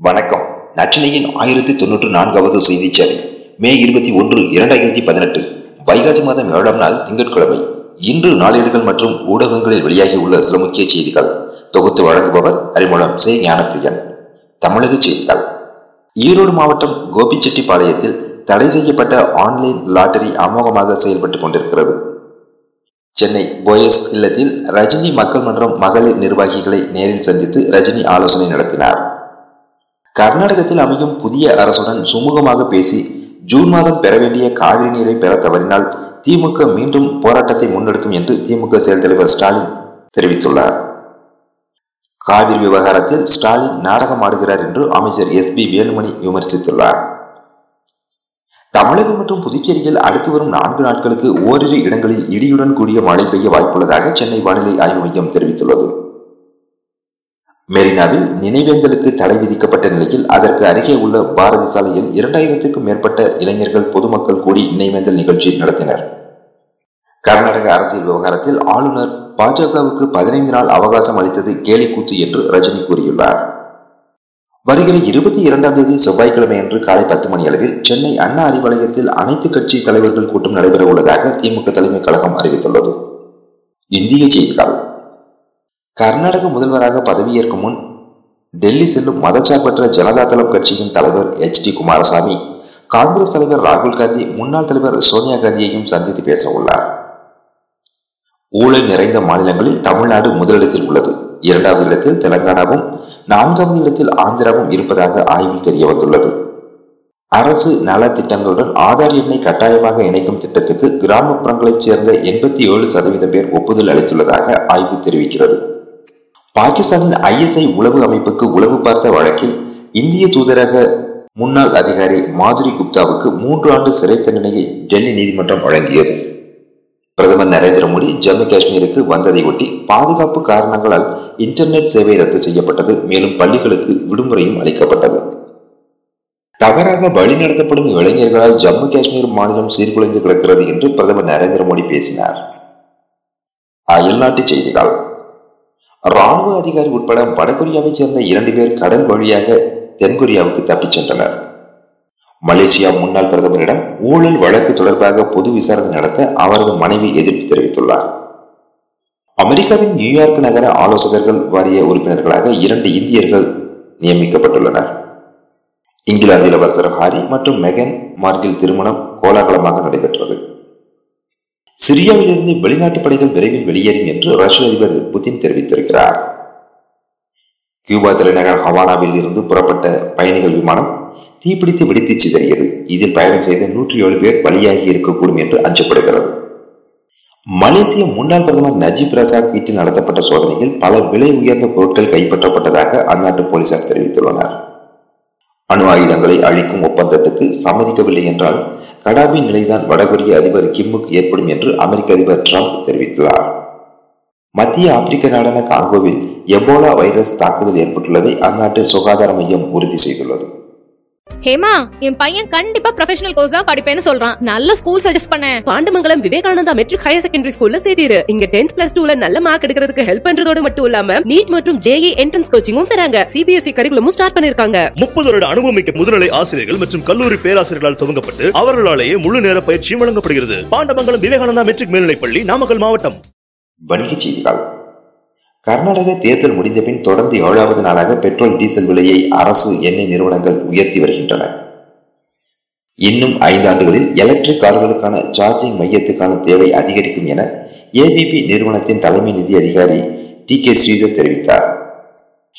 வணக்கம். நற்றினையின் ஆயிரத்தி தொன்னூற்று நான்காவது செய்தி சேவை மே இருபத்தி ஒன்று இரண்டாயிரத்தி பதினெட்டு. வைகாசி மாதம் ஏழாம் நாள் திங்கட்கிழமை. இன்று நாளேடுகள் மற்றும் ஊடகங்களில் வெளியாகியுள்ள சில முக்கிய செய்திகள். தொகுத்து வழங்குபவர் அறிமுகம் சே. ஞானப்பிரியன். தமிழக செய்திகள். ஈரோடு மாவட்டம் கோபிச்செட்டிப்பாளையத்தில் தடை செய்யப்பட்ட ஆன்லைன் லாட்டரி அமோகமாக செயல்பட்டுக் கொண்டிருக்கிறது. சென்னை போயஸ் இல்லத்தில் ரஜினி மக்கள் மன்றம் மகளிர் நிர்வாகிகளை நேரில் சந்தித்து ரஜினி ஆலோசனை நடத்தினார். கர்நாடகத்தில் அமையும் புதிய அரசுடன் சுமூகமாக பேசி ஜூன் மாதம் பெற வேண்டிய காவிரி நீரை பெற தவறினால் திமுக மீண்டும் போராட்டத்தை முன்னெடுக்கும் என்று திமுக செயல் தலைவர் ஸ்டாலின் தெரிவித்துள்ளார். காவிரி விவகாரத்தில் ஸ்டாலின் நாடகம் ஆடுகிறார் என்று அமைச்சர் எஸ் பி வேலுமணி விமர்சித்துள்ளார். தமிழகம் மற்றும் புதுச்சேரியில் அடுத்து வரும் நான்கு நாட்களுக்கு ஓரிரு இடங்களில் இடியுடன் கூடிய மழை பெய்ய வாய்ப்புள்ளதாக சென்னை வானிலை ஆய்வு மையம் தெரிவித்துள்ளது. மெரினாவில் நினைவேந்தலுக்கு தடை விதிக்கப்பட்ட நிலையில் அதற்கு அருகே உள்ள பாரதி சாலையில் இரண்டாயிரத்திற்கும் மேற்பட்ட இளைஞர்கள் பொதுமக்கள் கூடி நினைவேந்தல் நிகழ்ச்சி நடத்தினர். கர்நாடக அரசியல் விவகாரத்தில் ஆளுநர் பாஜகவுக்கு பதினைந்து நாள் அவகாசம் அளித்தது கேலிக்கூத்து என்று ரஜினி கூறியுள்ளார். வருகிற இருபத்தி இரண்டாம் தேதி செவ்வாய்க்கிழமை அன்று காலை பத்து மணி அளவில் சென்னை அண்ணா அறிவாலயத்தில் அனைத்து கட்சி தலைவர்கள் கூட்டம் நடைபெற உள்ளதாக திமுக தலைமை கழகம் அறிவித்துள்ளது. இந்திய செய்திகள். கர்நாடக முதல்வராக பதவியேற்கும் முன் டெல்லி செல்லும் மதச்சார்பற்ற ஜனதாதளம் கட்சியின் தலைவர் எச் டி குமாரசாமி காங்கிரஸ் தலைவர் ராகுல் காந்தி முன்னாள் தலைவர் சோனியா காந்தியையும் சந்தித்து பேச உள்ளார். ஊழல் நிறைந்த மாநிலங்களில் தமிழ்நாடு முதலிடத்தில் உள்ளது. இரண்டாவது இடத்தில் தெலங்கானாவும் நான்காவது இடத்தில் ஆந்திராவும் இருப்பதாக ஆய்வில் தெரிய வந்துள்ளது. அரசு நல திட்டங்களுடன் ஆதார் எண்ணை கட்டாயமாக இணைக்கும் திட்டத்துக்கு கிராமப்புறங்களைச் சேர்ந்த எண்பத்தி ஏழு சதவீதம் பேர் ஒப்புதல் அளித்துள்ளதாக ஆய்வு தெரிவிக்கிறது. பாகிஸ்தானின் ஐஎஸ்ஐ உளவு அமைப்புக்கு உளவு பார்த்த வழக்கில் இந்திய தூதரக முன்னாள் அதிகாரி மாதுரி குப்தாவுக்கு மூன்று ஆண்டு சிறை தண்டனையை டெல்லி நீதிமன்றம் வழங்கியது. பிரதமர் நரேந்திர மோடி ஜம்மு காஷ்மீருக்கு வந்ததை ஒட்டி பாதுகாப்பு காரணங்களால் இன்டர்நெட் சேவை ரத்து செய்யப்பட்டது. மேலும் பள்ளிகளுக்கு விடுமுறையும் அளிக்கப்பட்டது. தவறாக வழிநடத்தப்படும் இளைஞர்களால் ஜம்மு காஷ்மீர் மாநிலம் சீர்குலைந்து கிடக்கிறது என்று பிரதமர் நரேந்திர மோடி பேசினார். அயல்நாட்டு செய்திகள். ராணுவ அதிகாரி உட்பட வடகொரியாவை சேர்ந்த இரண்டு பேர் கடல் வழியாக தென்கொரியாவுக்கு தப்பிச் சென்றனர். மலேசியா முன்னாள் பிரதமரிடம் ஊழல் வழக்கு தொடர்பாக பொது விசாரணை நடத்த அவரது மனைவி எதிர்ப்பு தெரிவித்துள்ளார். அமெரிக்காவின் நியூயார்க் நகர ஆலோசகர்கள் வாரிய உறுப்பினர்களாக இரண்டு இந்தியர்கள் நியமிக்கப்பட்டுள்ளனர். இங்கிலாந்து இளவரசர் ஹாரி மற்றும் மெகன் மார்கில் திருமணம் கோலாகலமாக நடைபெற்றது. சிரியாவிலிருந்து வெளிநாட்டு படைகள் விரைவில் வெளியேறும் என்று ரஷ்ய அதிபர் புதின் தெரிவித்திருக்கிறார். கியூபா தலைநகர் ஹவானாவில் இருந்து புறப்பட்ட பயணிகள் விமானம் தீப்பிடித்து வெடித்து சிதறியது. இதில் பயணம் செய்த நூற்றி ஏழு பேர் பலியாகி இருக்கக்கூடும் என்று அஞ்சப்படுகிறது. மலேசிய முன்னாள் பிரதமர் நஜீப் ரசாக் வீட்டில் நடத்தப்பட்ட சோதனையில் பல விலை உயர்ந்த பொருட்கள் கைப்பற்றப்பட்டதாக அந்நாட்டு போலீசார் தெரிவித்துள்ளனர். அணு ஆயுதங்களை அழிக்கும் ஒப்பந்தத்துக்கு சம்மதிக்கவில்லை என்றால் கடாபின் நிலைதான் வடகொரிய அதிபர் கிம்முக்கு ஏற்படும் என்று அமெரிக்க அதிபர் டிரம்ப் தெரிவித்துள்ளார். மத்திய ஆப்பிரிக்க நாடான காங்கோவில் எபோலா வைரஸ் தாக்குதல் ஏற்பட்டுள்ளதை அந்நாட்டு சுகாதார மையம் உறுதி செய்துள்ளது. ஹேமா என் பையன் கண்டிப்பா ப்ரொஃபஷனல் கோர்ஸ் தான் படிப்பேன்னு சொல்றான். நல்ல ஸ்கூல் சஜஸ்ட் பண்ண Pandamangalam Vivekananda matric higher secondary ஸ்கூல்ல சேரிரு இங்க டென்த் பிளஸ் டூல நல்ல மார்க் எடுக்கிறதுக்கு ஹெல்ப் பண்றதோட மட்டும் இல்லாம நீட் மற்றும் ஜேஇ என்ட்ரன்ஸ் கோச்சிங்கும் தராங்க. சிபிஎஸ்இ கரிகுலமும் ஸ்டார்ட் பண்ணிருக்காங்க. முப்பது வருட அனுபவமிக்க முதுநிலை ஆசிரியர்கள் மற்றும் கல்லூரி பேராசிரியர்களால் துவங்கப்பட்டு அவர்களாலேயே முழு நேர பயிற்சியும் வழங்கப்படுகிறது. பாண்டமங்கலம் விவேகானந்தா மெட்ரிக் மேல்நிலைப்பள்ளி நாமக்கல் மாவட்டம். வணிகச் செய்திகள். கர்நாடக தேர்தல் முடிந்த பின் தொடர்ந்து ஏழாவது நாளாக பெட்ரோல் டீசல் விலையை அரசு எண்ணெய் நிறுவனங்கள் உயர்த்தி வருகின்றன. இன்னும் ஐந்தாண்டுகளில் எலக்ட்ரிக் கார்களுக்கான சார்ஜிங் மையத்துக்கான தேவை அதிகரிக்கும் என ஏபிபி நிறுவனத்தின் தலைமை நிதி அதிகாரி டி கே ஸ்ரீதர் தெரிவித்தார்.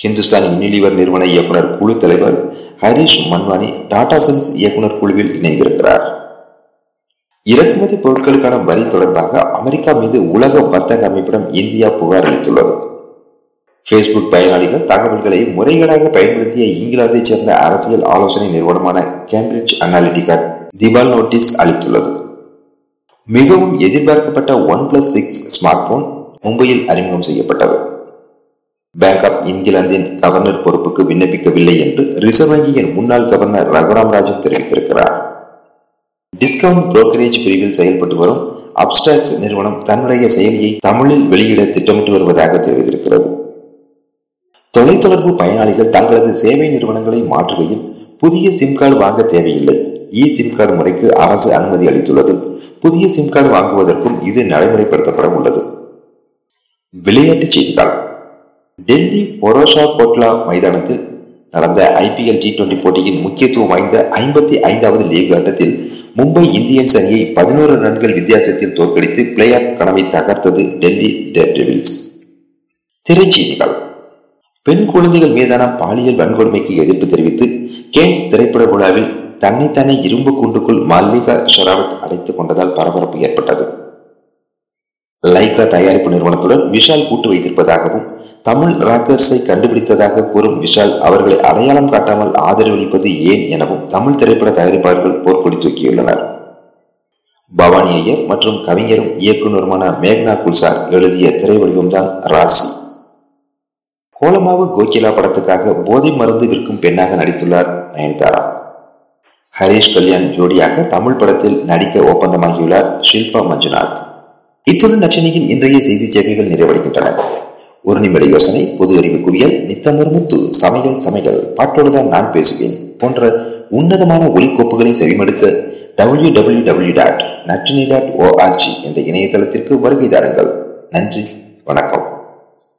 ஹிந்துஸ்தான் யூனிலிவர் நிறுவன இயக்குனர் குழு தலைவர் ஹரிஷ் மன்வானி டாடா சன்ஸ் இயக்குனர் குழுவில் இணைந்திருக்கிறார். இறக்குமதி பொருட்களுக்கான வரி தொடர்பாக அமெரிக்கா மீது உலக வர்த்தக அமைப்பிடம் இந்தியா புகார் அளித்துள்ளது. ஃபேஸ்புக் பயனாளிகள் தகவல்களை முறைகேடாக பயன்படுத்திய இங்கிலாந்தைச் சேர்ந்த அரசியல் ஆலோசனை நிறுவனமான கேம்பிரிட்ஜ் அனாலிட்டிகா திவால் நோட்டீஸ் அளித்துள்ளது. மிகவும் எதிர்பார்க்கப்பட்ட one plus six smart phone மும்பையில் அறிமுகம் செய்யப்பட்டது. பேங்க் ஆப் இங்கிலாந்தின் கவர்னர் பொறுப்புக்கு விண்ணப்பிக்கவில்லை என்று ரிசர்வ் வங்கியின் முன்னாள் கவர்னர் ரகுராம் ராஜன் தெரிவித்திருக்கிறார். டிஸ்கவுண்ட் புரோக்கரேஜ் பிரிவில் செயல்பட்டு வரும் அப்டாக்ஸ் நிறுவனம் தன்னுடைய செயலியை தமிழில் வெளியிட திட்டமிட்டு வருவதாக தெரிவித்திருக்கிறது. தொலைத்தொடர்பு பயனாளிகள் தங்களது சேவை நிறுவனங்களை மாற்றுகையில் புதிய சிம் கார்டு வாங்க தேவையில்லை. இ சிம் கார்டு முறைக்கு அரசு அனுமதி அளித்துள்ளது. புதிய சிம் கார்டு வாங்குவதற்கும் இது நடைமுறைப்படுத்தப்பட உள்ளது. விளையாட்டுச் செய்திகள். டெல்லி பொரோஷா கோட்லா மைதானத்தில் நடந்த ஐபிஎல் டி டுவெண்டி போட்டியின் முக்கியத்துவம் வாய்ந்த ஐம்பத்தி ஐந்தாவது லீக் ஆட்டத்தில் மும்பை இந்தியன்ஸ் அணியை பதினோரு ரன்கள் வித்தியாசத்தில் தோற்கடித்து பிளே ஆஃப் கனவை தகர்த்தது டெல்லி டெர்டெவில்ஸ். திரைச்செய்திகள் பெண் குழந்தைகள் மீதான பாலியல் வன்கொடுமைக்கு எதிர்ப்பு தெரிவித்து கேன்ஸ் திரைப்பட விழாவில் தன்னைத்தானே இரும்பு கூண்டுக்குள் மல்லிகா ஷெராவத் அடைத்துக் கொண்டதால் பரபரப்பு ஏற்பட்டது. லைகா தயாரிப்பு நிறுவனத்துடன் விஷால் கூட்டு வைத்திருப்பதாகவும் தமிழ் ராக்கர்ஸை கண்டுபிடித்ததாக கூறும் விஷால் அவர்களை அடையாளம் காட்டாமல் ஆதரவளிப்பது ஏன் எனவும் தமிழ் திரைப்பட தயாரிப்பாளர்கள் போர்க்கொடி தூக்கியுள்ளனர். பவானி ஐயர் மற்றும் கவிஞரும் இயக்குநருமான மேக்னா குல்சார் எழுதிய திரைவடிவம்தான் ராசி. கோலமாவு கோகிலா படத்துக்காக போதை மருந்து விற்கும் பெண்ணாக நடித்துள்ளார் நயன்தாரா. ஹரீஷ் கல்யாண் ஜோடியாக தமிழ் படத்தில் நடிக்க ஒப்பந்தமாகியுள்ளார் ஷில்பா மஞ்சுநாத். இத்துடன் நச்சினியின் இன்றைய செய்தி சேவைகள் நிறைவடைகின்றன. ஒரு நிமிட யோசனை பொது அறிவு குவியல் நித்தமொரு முத்து சமையல் சமையல் பாட்டோடுதான் நான் பேசுவேன் போன்ற உன்னதமான ஒலிக்கோப்புகளை செவிமடுக்க டபிள்யூ டபிள்யூ டபிள்யூ டாட் நற்றினி டாட் ஓஆர்ஜி என்ற இணையதளத்திற்கு வருகை தாருங்கள். நன்றி வணக்கம்.